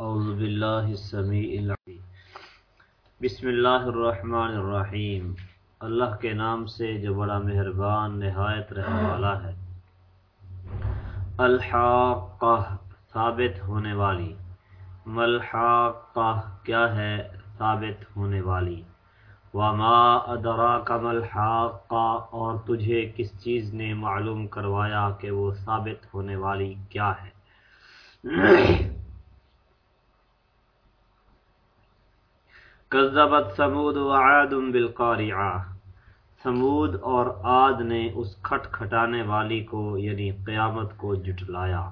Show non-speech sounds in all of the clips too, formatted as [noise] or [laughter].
اعوذ باللہ السمیع العلیم۔ بسم اللہ الرحمن الرحیم۔ اللہ کے نام سے جو بڑا مہربان نہایت رہنے والا ہے۔ الحاقہ، ثابت ہونے والی۔ ملحاقہ کیا ہے؟ ثابت ہونے والی۔ وما ادراک ملحاقہ اور تجھے کس چیز نے معلوم کروایا کہ وہ ثابت ہونے والی کیا ہے؟ کذبت سمود وعاد بالقارعہ۔ سمود اور عاد نے اس کھٹ کھٹانے والی کو یعنی قیامت کو جٹلایا۔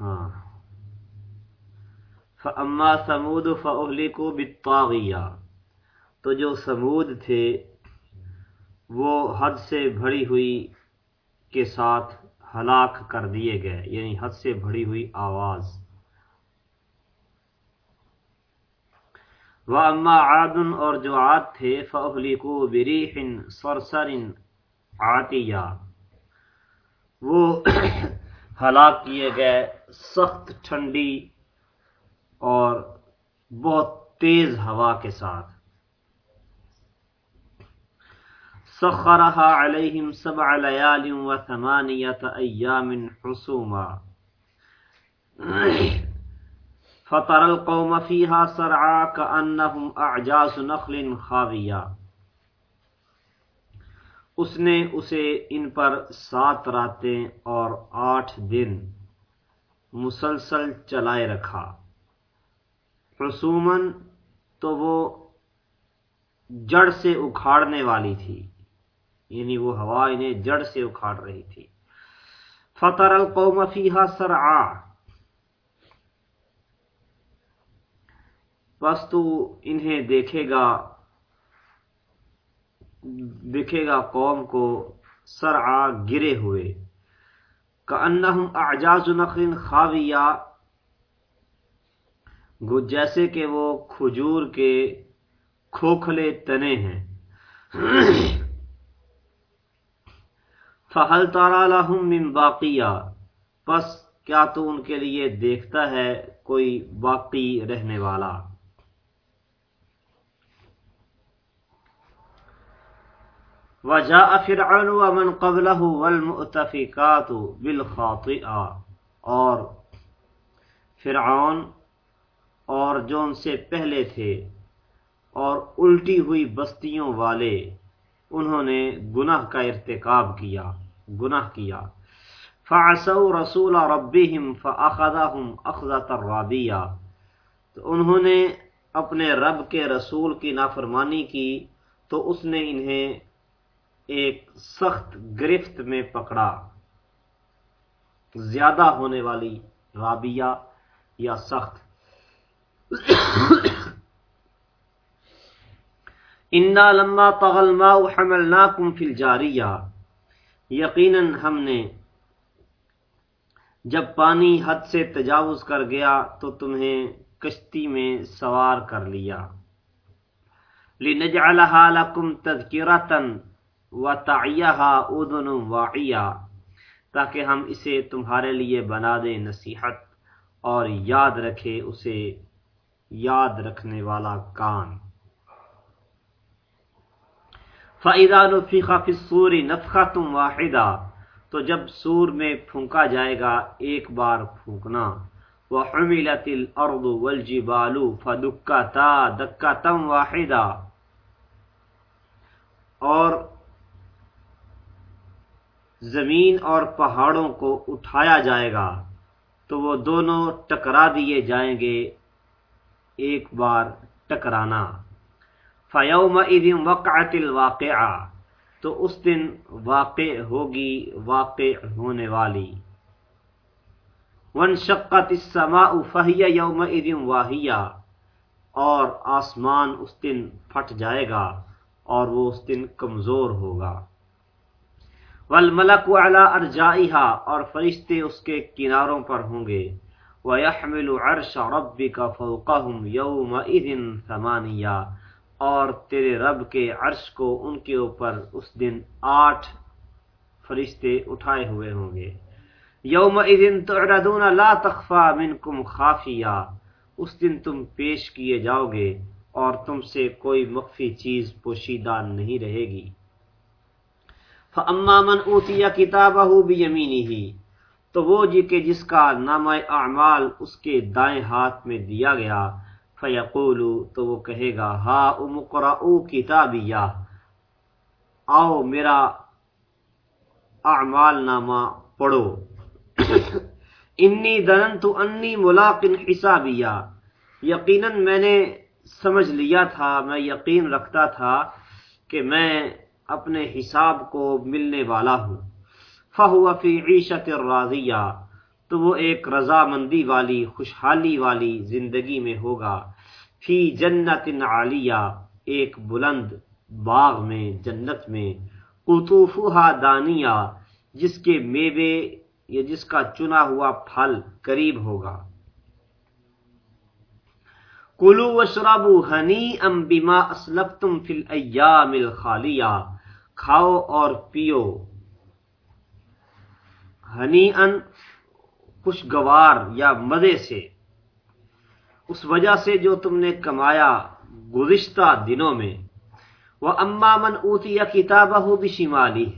ہاں۔ فاما سمود فاہلکوا بالطاغیہ تو جو سمود تھے، وہ حد سے بڑی ہوئی کے ساتھ ہلاک کر دیے گئے یعنی حد سے بڑی ہوئی آواز۔ وہ اما عادن اور جو عاد تھے فہلیکو بریح سرسر عاتیہ وہ [coughs] ہلاک کیے گئے، سخت ٹھنڈی اور بہت تیز ہوا کے ساتھ۔ سخرها عليهم سبع ليال وثمانية أيام حسوما. فطر القوم فيها سرعا كأنهم أعجاز نخل خاوية. اس نے اسے ان پر سات راتیں اور آٹھ دن مسلسل چلائے رکھا۔ رسومن تو وہ جڑ سے اکھاڑنے والی تھی۔ یعنی وہ ہوا انہیں جڑ سے اکھاڑ رہی تھی۔ فطر القوم فیہا سرعا۔ پس تو انہیں دیکھے گا دیکھے گا قوم کو سرعا گرے ہوئے۔ کأنہم اعجاز نخل خاویہ۔ جیسے کہ وہ کھجور کے کھوکھلے تنے ہیں۔ فہل تارا لہم من باقیہ پس کیا تو ان کے لیے دیکھتا ہے کوئی باقی رہنے والا؟ وجاء فرعون ومن قبله والمؤتفقات بالخاطئہ اور فرعون اور جو ان سے پہلے تھے اور الٹی ہوئی بستیوں والے، انہوں نے گناہ کا ارتکاب کیا۔ گناہ کیا۔ فعصوا رسول ربهم فاخذهم اخذة الرابیہ تو انہوں نے اپنے رب کے رسول کی نافرمانی کی، تو اس نے انہیں ایک سخت گرفت میں پکڑا۔ زیادہ ہونے والی رابیہ یا سخت۔ [coughs] انا لما طغى الماء حملناكم في الجاريه یقینا ہم نے جب پانی حد سے تجاوز کر گیا تو تمہیں کشتی میں سوار کر لیا۔ لنجعلها لكم تذکرتا وتعيها اذن واعيه تاکہ ہم اسے تمہارے لیے بنا دیں نصیحت اور یاد رکھے اسے یاد رکھنے والا کان۔ فَإِذَا نُفِخَ فِي الصُّورِ نَفْخَةٌ وَاحِدَةٌ تو جب سور میں پھونکا جائے گا، ایک بار پھونکنا۔ وَحُمِلَتِ الْأَرْضُ وَالْجِبَالُ فَدُكَّتَا دَكَّةً وَاحِدَةً۔ اور زمین اور پہاڑوں کو اٹھایا جائے گا، تو وہ دونوں ٹکرا دیے جائیں گے، ایک بار ٹکرانا۔ فیوم ادم وقعت الواقعہ، تو اس دن واقع ہوگی، واقع ہونے والی۔ ون شقت السماء فہی یوم ادم واہیا اور آسمان اس دن پھٹ جائے گا، اور وہ اس دن کمزور ہوگا۔ والملک علی ارجائها اور فرشتے اس کے کناروں پر ہوں گے۔ وَيَحْمِلُ عَرْشَ رَبِّكَ فَوْقَهُمْ يَوْمَئِذٍ ثَمَانِيَا اور تیرے رب کے عرش کو ان کے اوپر اس دن آٹھ فرشتے اٹھائے ہوئے ہوں گے۔ یوم تعرضون لا تخفا منکم خافیہ۔ اس دن تم پیش کیے جاؤ گے اور تم سے کوئی مخفی چیز پوشیدہ نہیں رہے گی۔ فَأَمَّا مَنْ أُوتِيَ كِتَابَهُ بِيَمِينِهِ۔ تو وہ جی کہ جس کا نامہ اعمال اس کے دائیں ہاتھ میں دیا گیا فیقول تو وہ کہے گا، ہا امقرؤ کتابیہ، آؤ میرا اعمال نامہ پڑھو۔ انی دنن تو انی ملاقن حسابیہ۔ یقیناً میں نے سمجھ لیا تھا، میں یقین رکھتا تھا کہ میں اپنے حساب کو ملنے والا ہوں۔ فہو فی عیشت راضیہ۔ تو وہ ایک رضامندی والی، خوشحالی والی زندگی میں ہوگا۔ فی جنت عالیہ، ایک بلند باغ میں، جنت میں۔ قطوفہ دانیہ، جس کے میوے یا جس کا چنا ہوا پھل قریب ہوگا۔ کلو وشربو ہنی ام بما اسلفتم فی الایام الخالیہ۔ کھاؤ اور پیو۔ ہنی ان خوشگوار یا مزے سے۔ اس وجہ سے جو تم نے کمایا گزشتہ دنوں میں۔ وہ اما من اوتی یا کتاب ہو بشمالی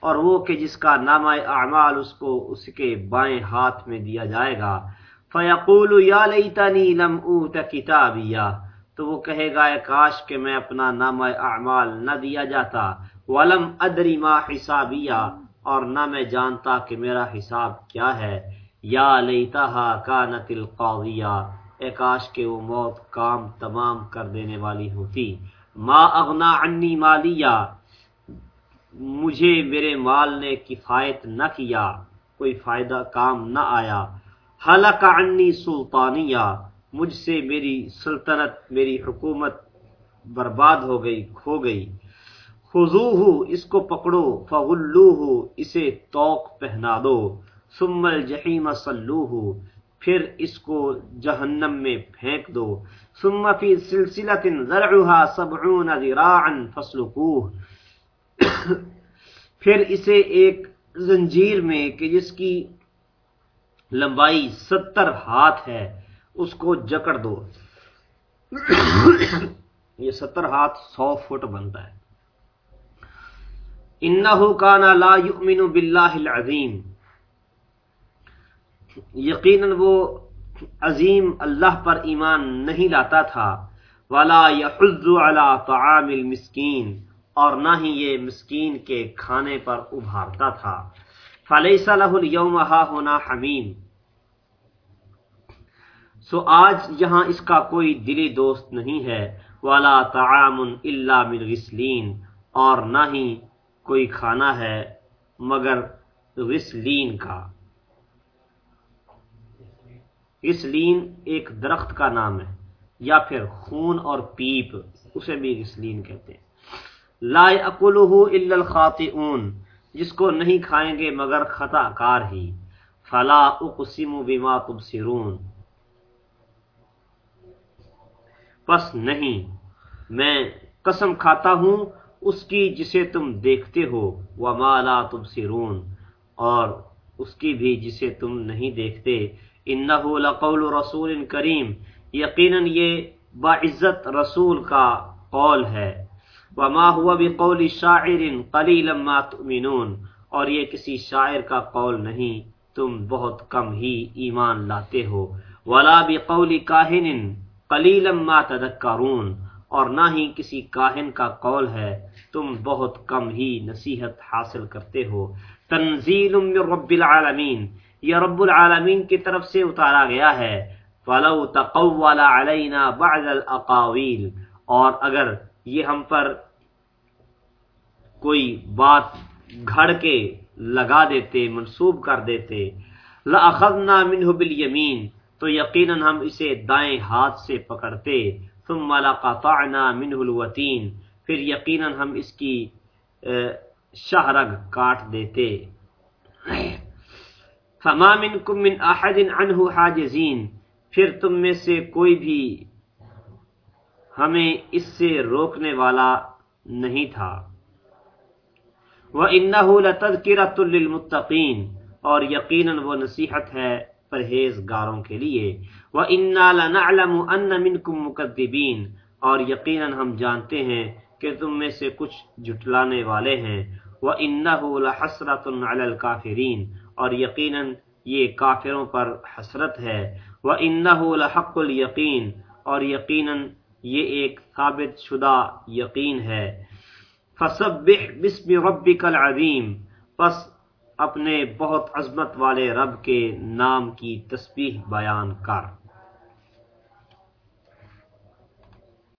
اور وہ کہ جس کا نامہ اعمال اس کو اس کے بائیں ہاتھ میں دیا جائے گا۔ فیقول یا لیتنی لم اوت کتابیا تو وہ کہے گا کاش کہ میں اپنا نام اعمال نہ دیا جاتا۔ ولم ادری ما حسابیا اور نہ میں جانتا کہ میرا حساب کیا ہے۔ یا لیتہا کانت القاضیہ، اے کاش کہ وہ موت کام تمام کر دینے والی ہوتی۔ ما اغنا عنی مالیہ، مجھے میرے مال نے کفایت نہ کیا، کوئی فائدہ کام نہ آیا۔ حلق عنی سلطانیہ، مجھ سے میری سلطنت، میری حکومت برباد ہو گئی، کھو گئی۔ خضوہ اس کو پکڑو، فغلوہ، اسے توق پہنا دو۔ ثم الجحیم صلوہ پھر اس کو جہنم میں پھینک دو۔ ثم فی سلسلۃ ذرعها 70 ذراعا فسلکوہ [coughs] پھر اسے ایک زنجیر میں کہ جس کی لمبائی ستر ہاتھ ہے، اس کو جکڑ دو۔ [coughs] یہ ستر ہاتھ سو فٹ بنتا ہے۔ انہو کانا لا یؤمن باللہ العظیم۔ یقیناً وہ عظیم اللہ پر ایمان نہیں لاتا تھا۔ ولا يحض على طعام المسکین اور نہ ہی یہ مسکین کے کھانے پر ابھارتا تھا۔ فلیس له اليوم ها حمیم سو آج یہاں اس کا کوئی دلی دوست نہیں ہے۔ والا تعام الا من غسلین اور نہ ہی کوئی کھانا ہے مگر غسلین کا۔ غسلین ایک درخت کا نام ہے، یا پھر خون اور پیپ، اسے بھی غسلین کہتے ہیں۔ لا اکلہ الا الخاطئون، جس کو نہیں کھائیں گے مگر خطا کار ہی۔ فلا اقسم بما تبصرون۔ پس نہیں، میں قسم کھاتا ہوں اس کی جسے تم دیکھتے ہو، وما لا تبصرون، اور اس کی بھی جسے تم نہیں دیکھتے انه لقول رسول کریم، یقینا یہ باعزت رسول کا قول ہے۔ وما هو بقول شاعر قليلا ما تؤمنون، اور یہ کسی شاعر کا قول نہیں، تم بہت کم ہی ایمان لاتے ہو۔ ولا بقول کاہن قلیلا ما تذکرون، اور نہ ہی کسی کاہن کا قول ہے، تم بہت کم ہی نصیحت حاصل کرتے ہو۔ تنزیل من رب العالمین یہ رب العالمین کی طرف سے اتارا گیا ہے۔ فلو تقول علینا بعض الاقاویل اور اگر یہ ہم پر کوئی بات گھڑ کے لگا دیتے، منسوب کر دیتے، لَأَخَذْنَا مِنْهُ بِالْيَمِينَ تو یقیناً ہم اسے دائیں ہاتھ سے پکڑتے۔ ثم لَقَطَعْنَا مِنْهُ الْوَتِينَ پھر یقیناً ہم اس کی شہرگ کاٹ دیتے۔ فَمَا مِنْكُم مِّنْ أَحَدٍ عَنْهُ حَاجِزِينَ۔ پھر تم میں سے کوئی بھی ہمیں اس سے روکنے والا نہیں تھا۔ وَإِنَّهُ لَتَذْكِرَةٌ لِّلْمُتَّقِينَ۔ اور یقیناً وہ نصیحت ہے پرہیزگاروں کے لیے۔ وَإِنَّا لَنَعْلَمُ أَنَّ مِنْكُمْ مُكَذِّبِينَ۔ اور یقیناً ہم جانتے ہیں کہ تم میں سے کچھ جھٹلانے والے ہیں۔ وَإِنَّهُ لَحَسْرَةٌ عَلَى الْكَافِرِينَ۔ اور یقیناً یہ کافروں پر حسرت ہے۔ وَإِنَّهُ لَحَقُّ